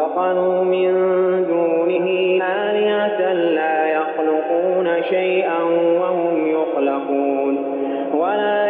واتخذوا من دونه آلهة لا يخلقون شيئا وهم يخلقون. ولا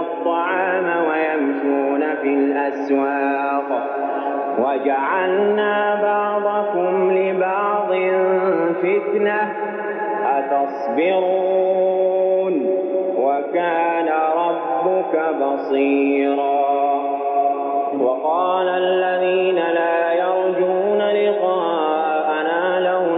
الطعام ويمشون في الأسواق. وجعلنا بعضكم لبعض فتنة. أتصبرون؟ وكان ربك بصيرا. وقال الذين لا يرجون لقاءنا لولا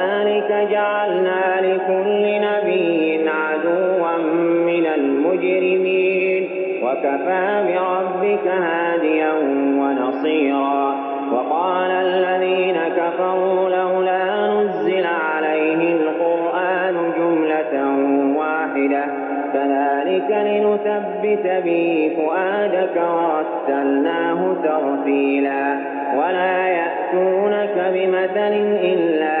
جعلنا لكل نبي عدوا من المجرمين. وكفى بربك هاديا ونصيرا. وقال الذين كفروا لولا نزل عليه القرآن جملة واحدة. كذلك لنثبت به فؤادك ورتلناه ترتيلا. ولا يأتونك بمثل إلا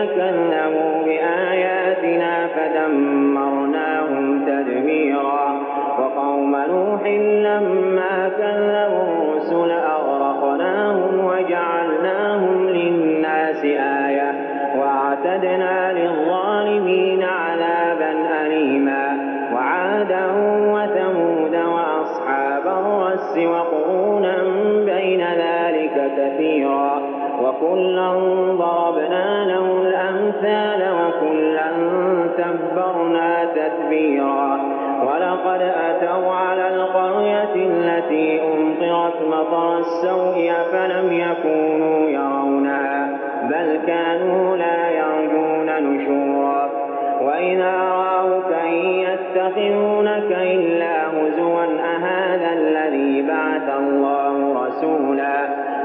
وكلا ضربنا له الأمثال وكلا تبرنا تتبيرا. ولقد أتوا على القرية التي أمطرت مطر السوء فلم يكونوا يرونها بل كانوا لا يرجون نشورا. وإذا رأوك إن يتخذونك إلا هزوا أهذا الذي بعث الله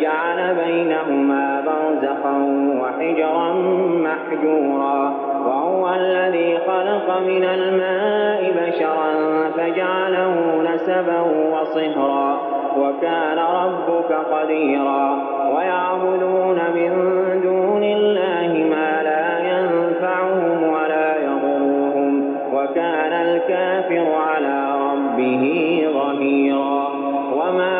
وجعل بينهما برزخا وحجرا محجورا. وهو الذي خلق من الماء بشرا فجعله نسبا وصهرا. وكان ربك قديرا. ويعبدون من دون الله ما لا ينفعهم ولا يضرهم. وكان الكافر على ربه ظهيرا. وما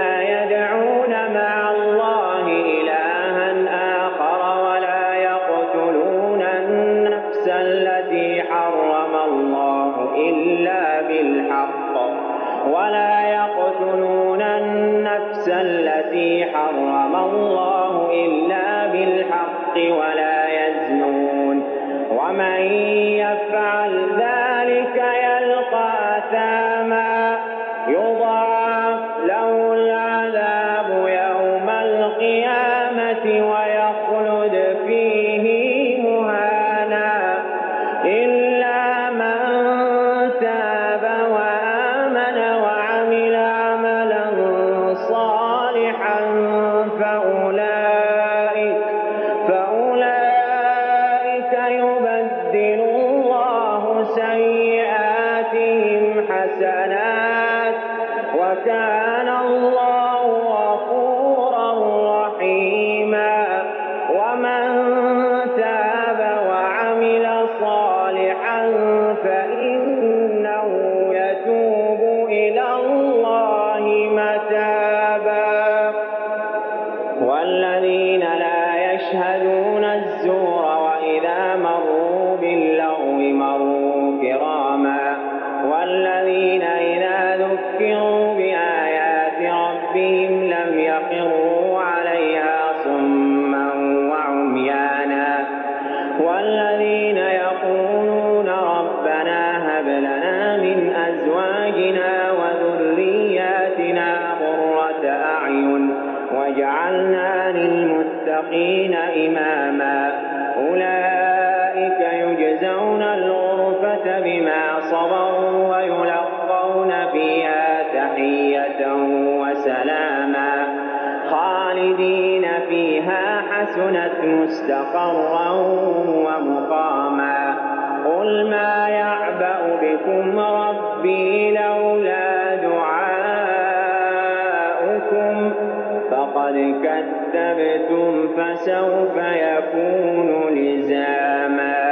النفس التي حرم الله إلا بالحق ولا يزنون. ومن واجعلنا للمتقين إماما. أولئك يجزون الغرفة بما صبروا ويلقون فيها تحية وسلاما. خالدين فيها حسنت مستقرا ومقاما. قل ما قد كذبتم فسوف يكون لزاما